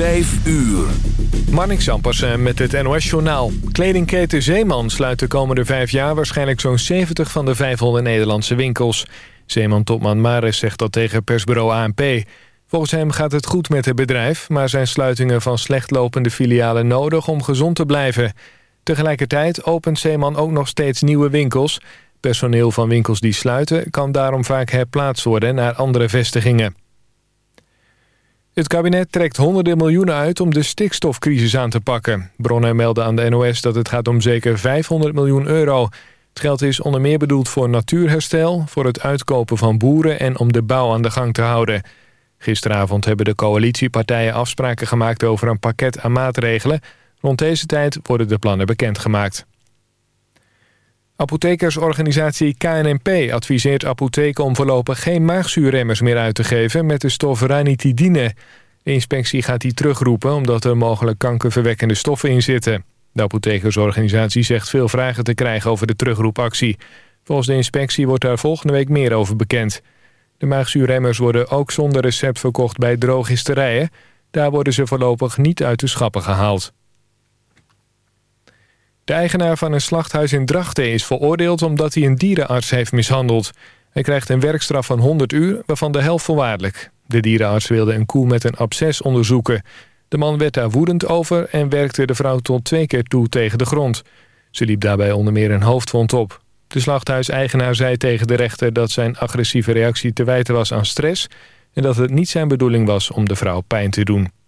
Vijf uur. Marnik Zampersen met het NOS-journaal. Kledingketen Zeeman sluit de komende vijf jaar... waarschijnlijk zo'n 70 van de 500 Nederlandse winkels. Zeeman-topman Maris zegt dat tegen persbureau ANP. Volgens hem gaat het goed met het bedrijf... maar zijn sluitingen van slecht lopende filialen nodig om gezond te blijven. Tegelijkertijd opent Zeeman ook nog steeds nieuwe winkels. Personeel van winkels die sluiten... kan daarom vaak herplaatst worden naar andere vestigingen. Het kabinet trekt honderden miljoenen uit om de stikstofcrisis aan te pakken. Bronnen melden aan de NOS dat het gaat om zeker 500 miljoen euro. Het geld is onder meer bedoeld voor natuurherstel, voor het uitkopen van boeren en om de bouw aan de gang te houden. Gisteravond hebben de coalitiepartijen afspraken gemaakt over een pakket aan maatregelen. Rond deze tijd worden de plannen bekendgemaakt. Apothekersorganisatie KNNP adviseert apotheken om voorlopig geen maagzuurremmers meer uit te geven met de stof ranitidine. De inspectie gaat die terugroepen omdat er mogelijk kankerverwekkende stoffen in zitten. De apothekersorganisatie zegt veel vragen te krijgen over de terugroepactie. Volgens de inspectie wordt daar volgende week meer over bekend. De maagzuurremmers worden ook zonder recept verkocht bij drogisterijen. Daar worden ze voorlopig niet uit de schappen gehaald. De eigenaar van een slachthuis in Drachten is veroordeeld omdat hij een dierenarts heeft mishandeld. Hij krijgt een werkstraf van 100 uur, waarvan de helft voorwaardelijk. De dierenarts wilde een koe met een absces onderzoeken. De man werd daar woedend over en werkte de vrouw tot twee keer toe tegen de grond. Ze liep daarbij onder meer een hoofdwond op. De slachthuiseigenaar zei tegen de rechter dat zijn agressieve reactie te wijten was aan stress... en dat het niet zijn bedoeling was om de vrouw pijn te doen.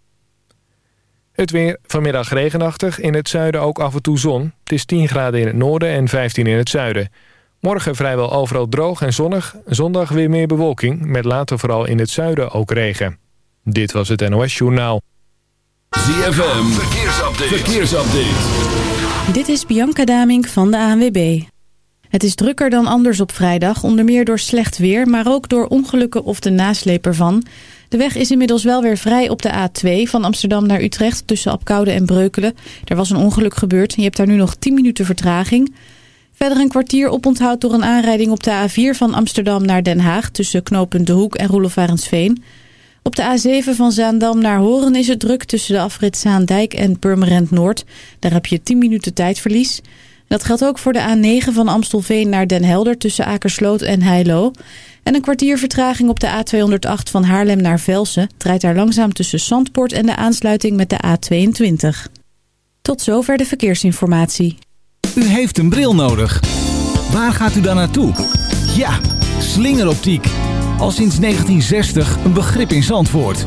Het weer vanmiddag regenachtig, in het zuiden ook af en toe zon. Het is 10 graden in het noorden en 15 in het zuiden. Morgen vrijwel overal droog en zonnig. Zondag weer meer bewolking, met later vooral in het zuiden ook regen. Dit was het NOS Journaal. ZFM, verkeersupdate. verkeersupdate. Dit is Bianca Damink van de ANWB. Het is drukker dan anders op vrijdag, onder meer door slecht weer... maar ook door ongelukken of de nasleep ervan... De weg is inmiddels wel weer vrij op de A2 van Amsterdam naar Utrecht tussen Apkoude en Breukelen. Er was een ongeluk gebeurd je hebt daar nu nog 10 minuten vertraging. Verder een kwartier oponthoud door een aanrijding op de A4 van Amsterdam naar Den Haag tussen knooppunt De Hoek en Roelof Op de A7 van Zaandam naar Horen is het druk tussen de afrit Zaandijk en Purmerend Noord. Daar heb je 10 minuten tijdverlies. Dat geldt ook voor de A9 van Amstelveen naar Den Helder tussen Akersloot en Heilo. En een kwartier vertraging op de A208 van Haarlem naar Velsen... draait daar langzaam tussen Zandpoort en de aansluiting met de A22. Tot zover de verkeersinformatie. U heeft een bril nodig. Waar gaat u dan naartoe? Ja, slingeroptiek. Al sinds 1960 een begrip in Zandvoort.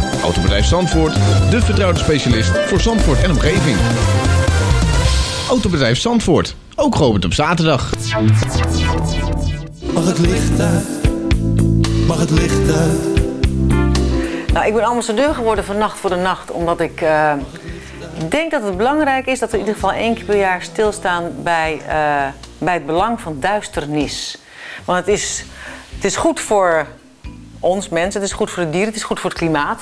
Autobedrijf Zandvoort, de vertrouwde specialist voor Zandvoort en omgeving. Autobedrijf Zandvoort, ook geopend op zaterdag. Mag het licht uit? Mag het licht uit? Nou, ik ben ambassadeur geworden van Nacht voor de Nacht, omdat ik uh, denk dat het belangrijk is dat we in ieder geval één keer per jaar stilstaan bij, uh, bij het belang van duisternis. Want het is, het is goed voor ons mensen, het is goed voor de dieren, het is goed voor het klimaat.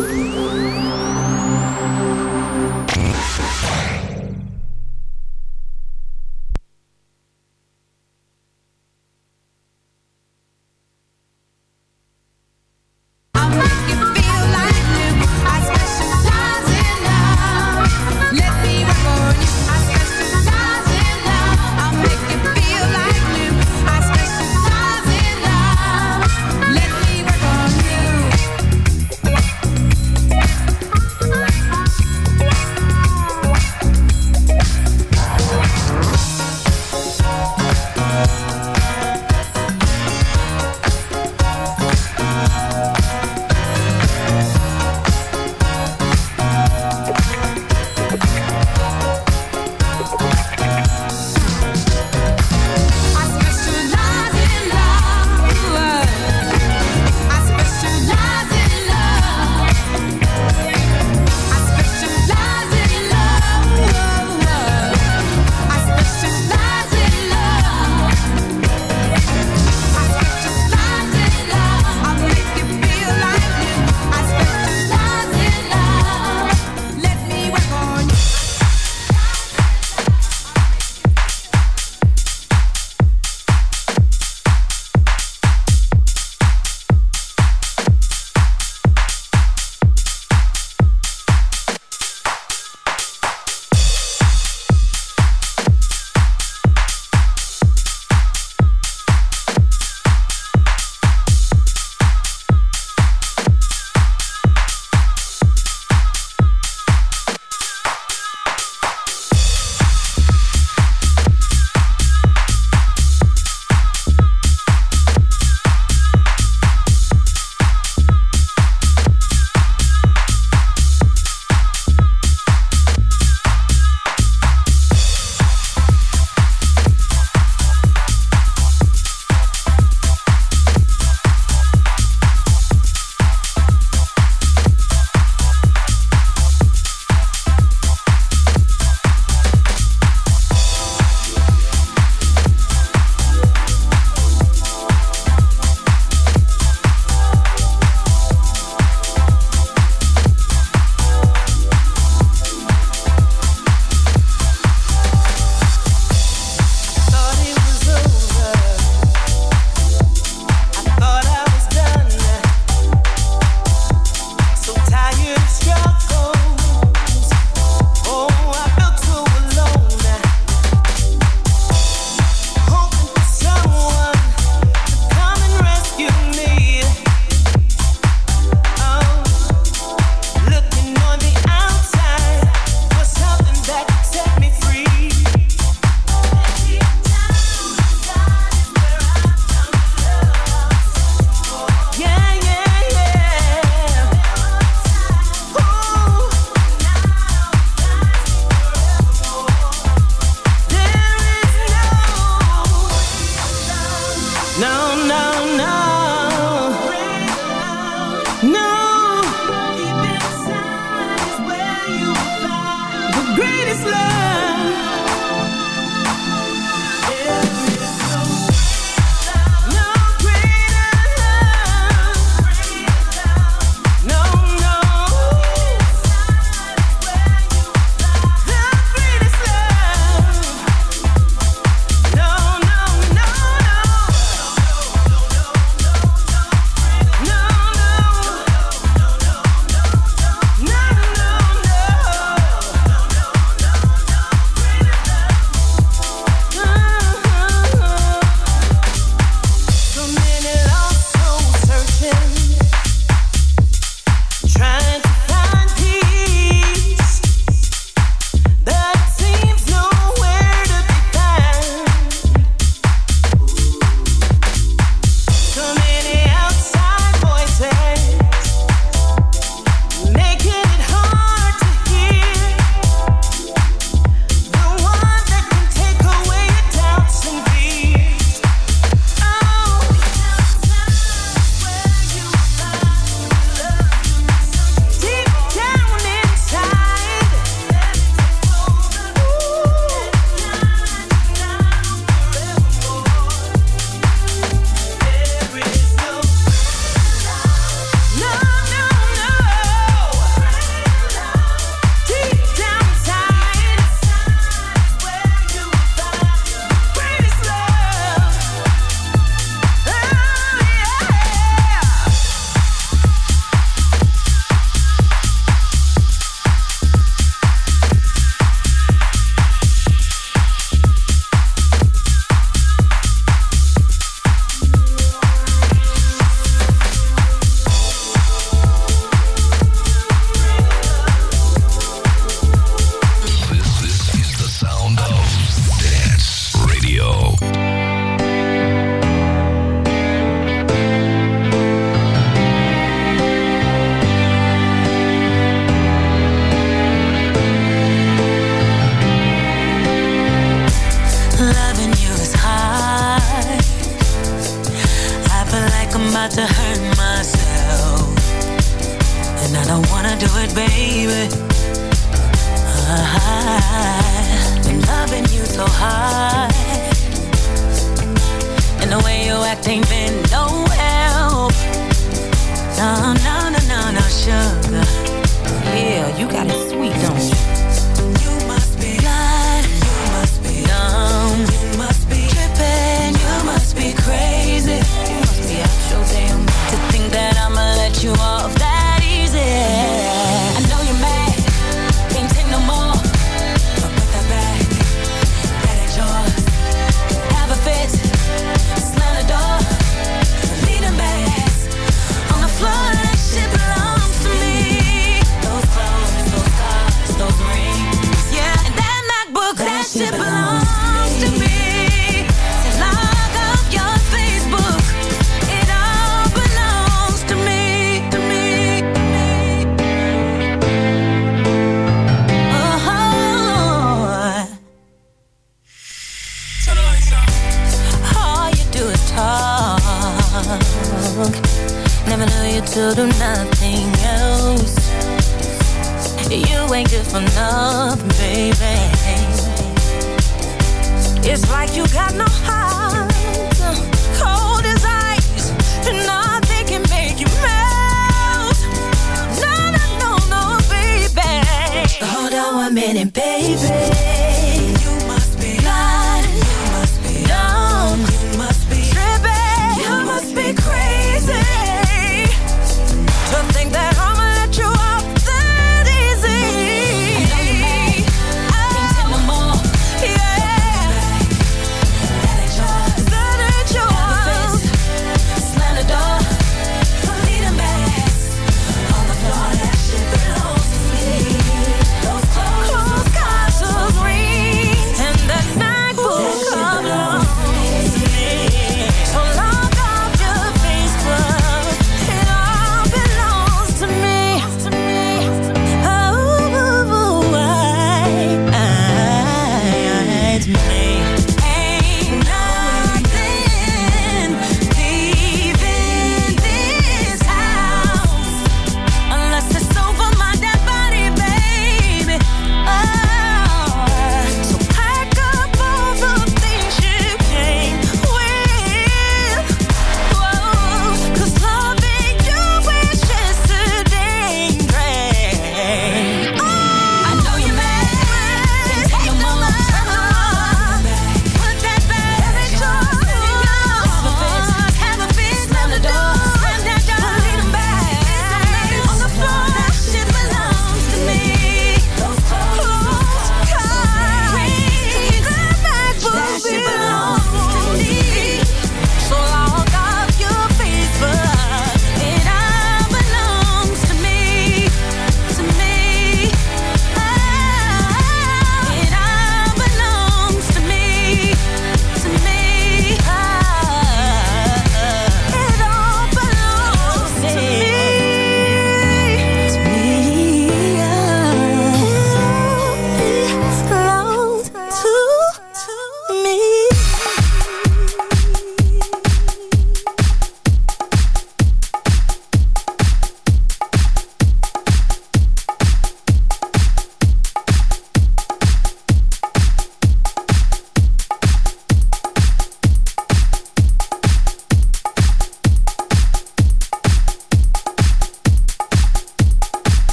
black ain't men to do nothing else. You ain't good for nothing, baby. It's like you got no heart, cold as ice, and nothing can make you melt. No, no, no, no, baby. Hold on one minute, baby.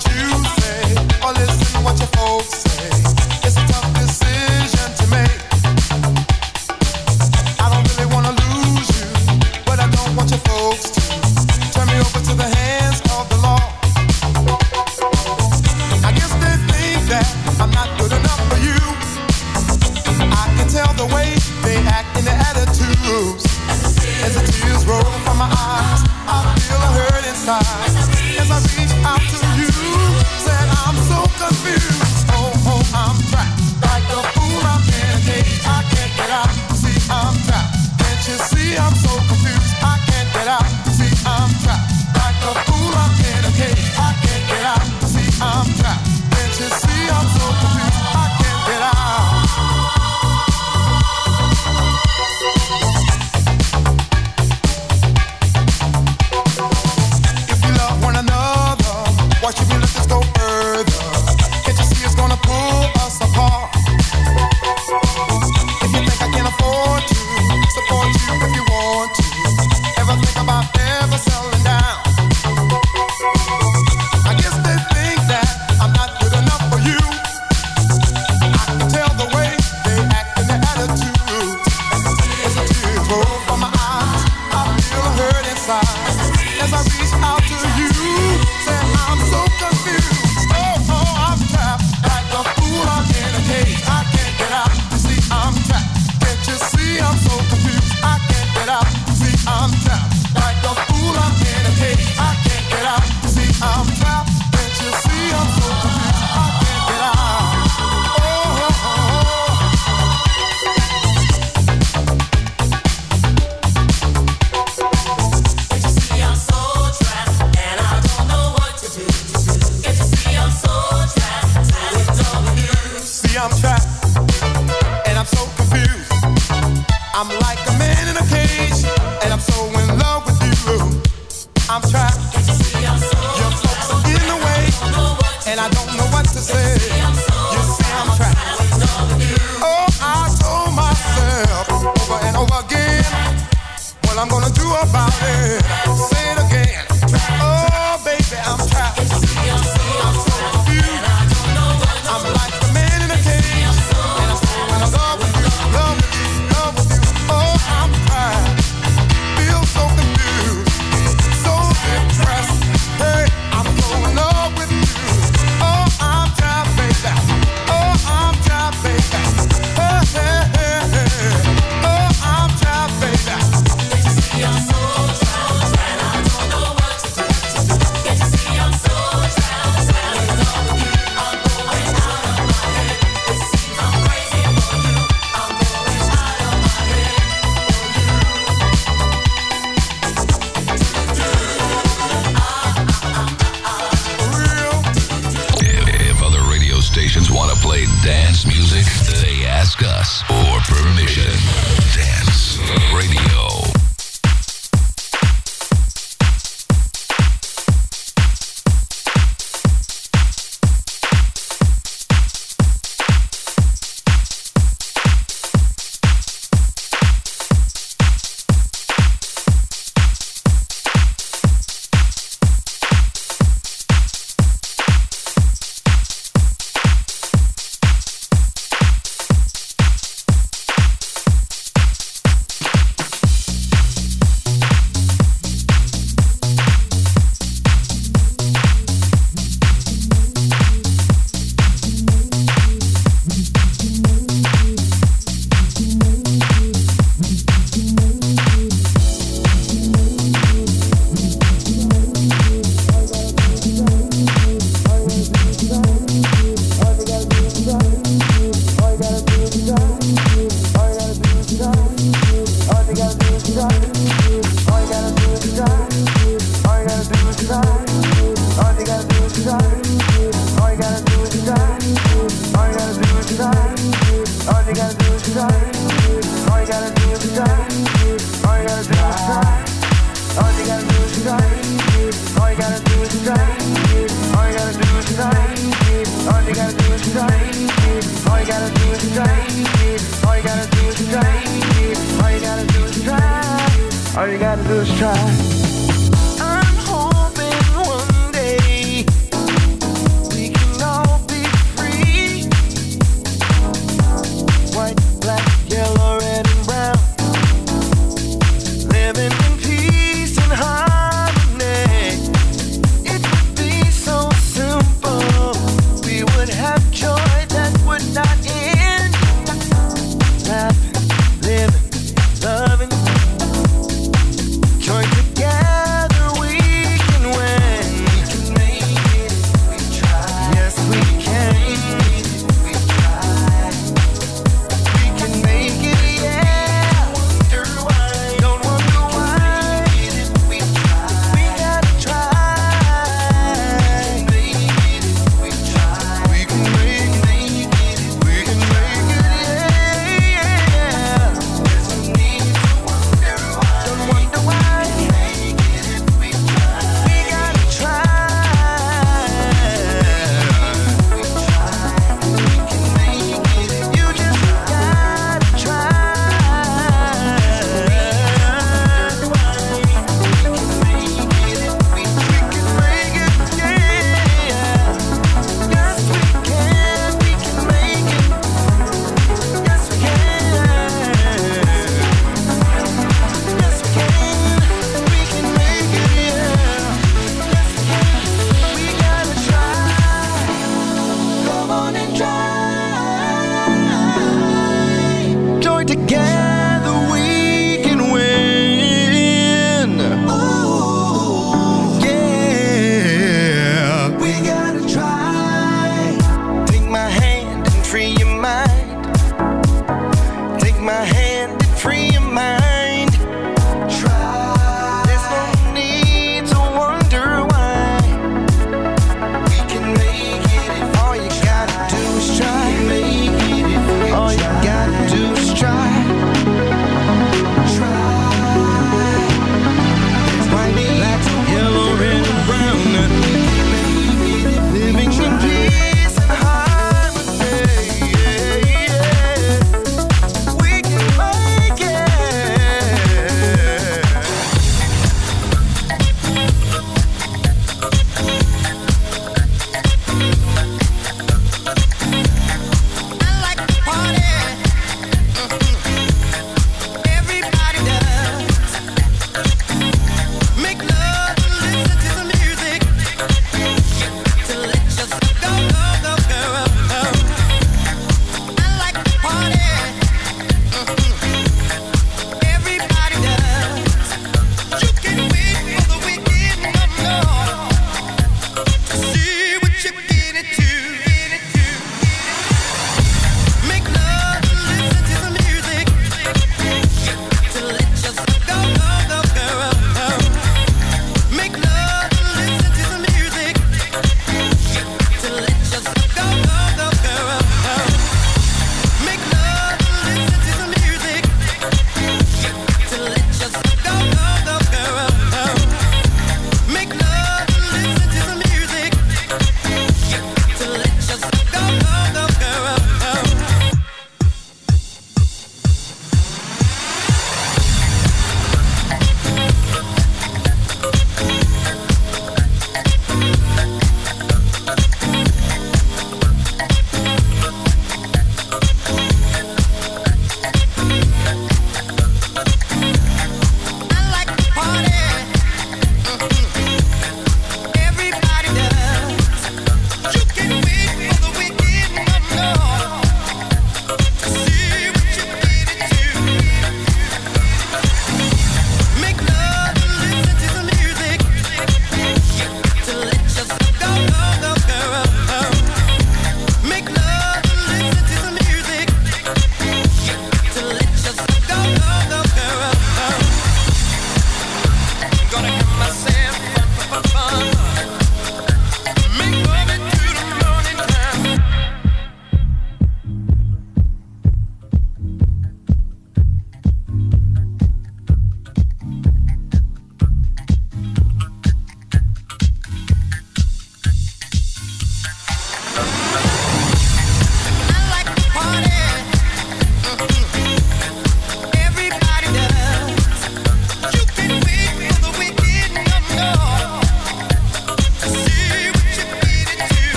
to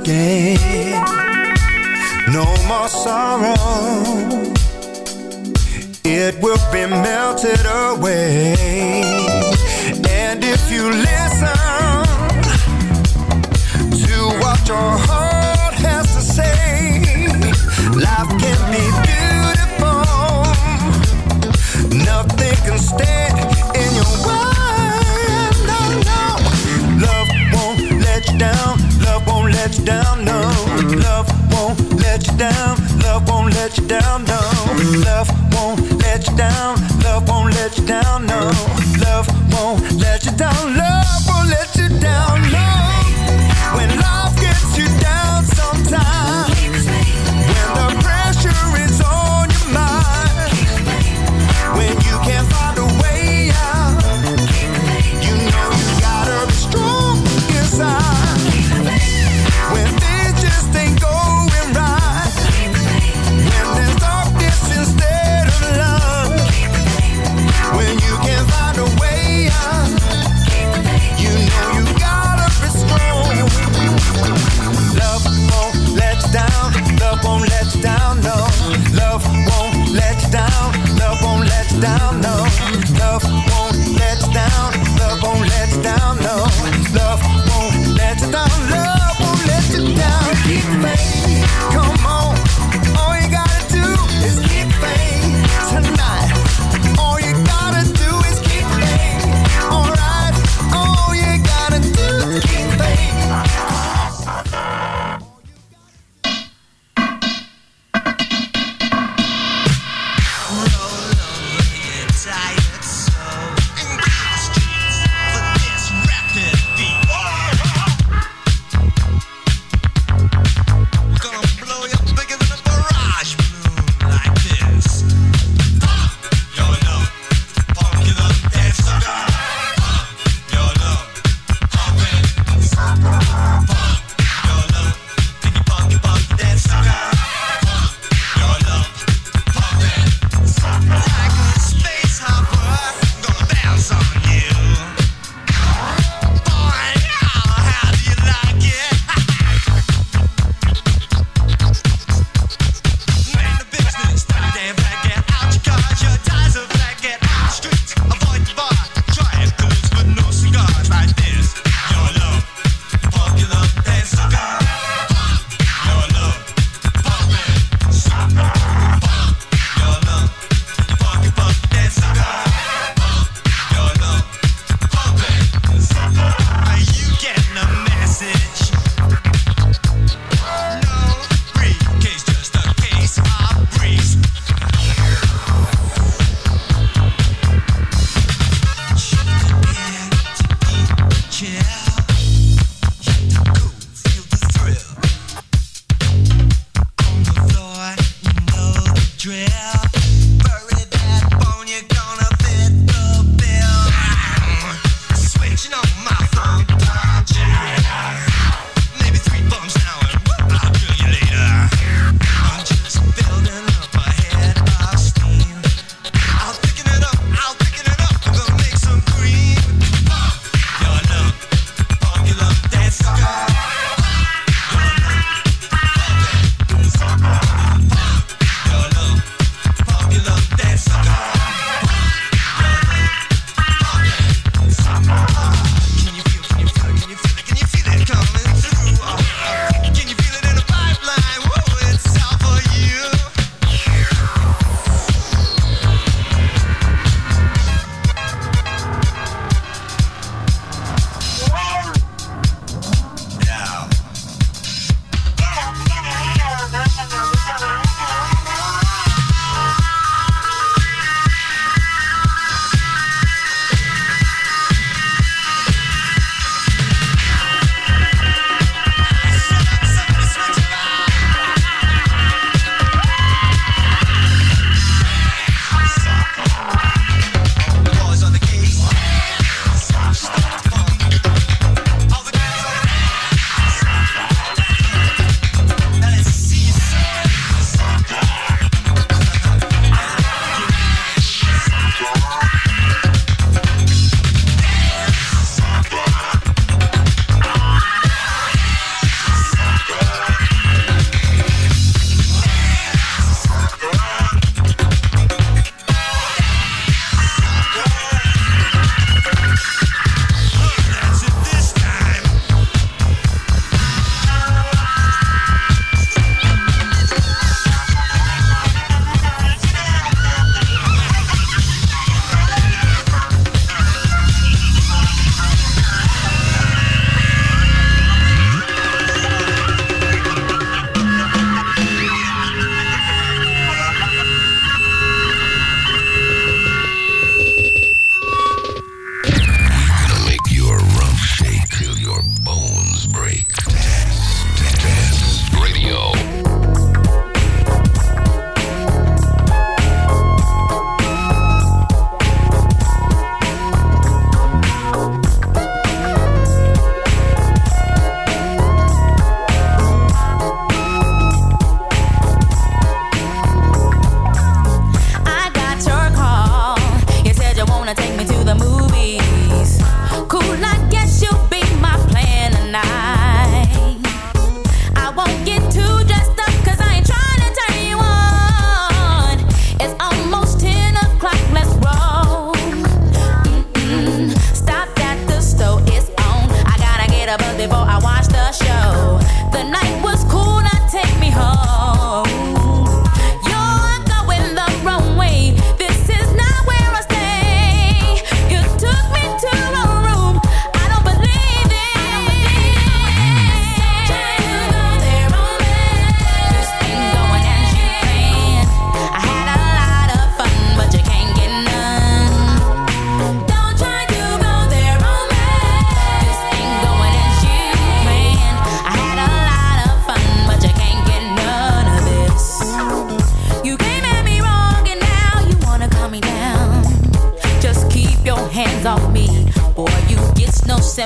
again. No more sorrow. It will be melted away. And if you listen To what your heart down, no. Love won't let you down. Love won't let you down, no. Love won't let you down. Love won't let you down, no. Love won't let you down, love.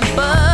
simple.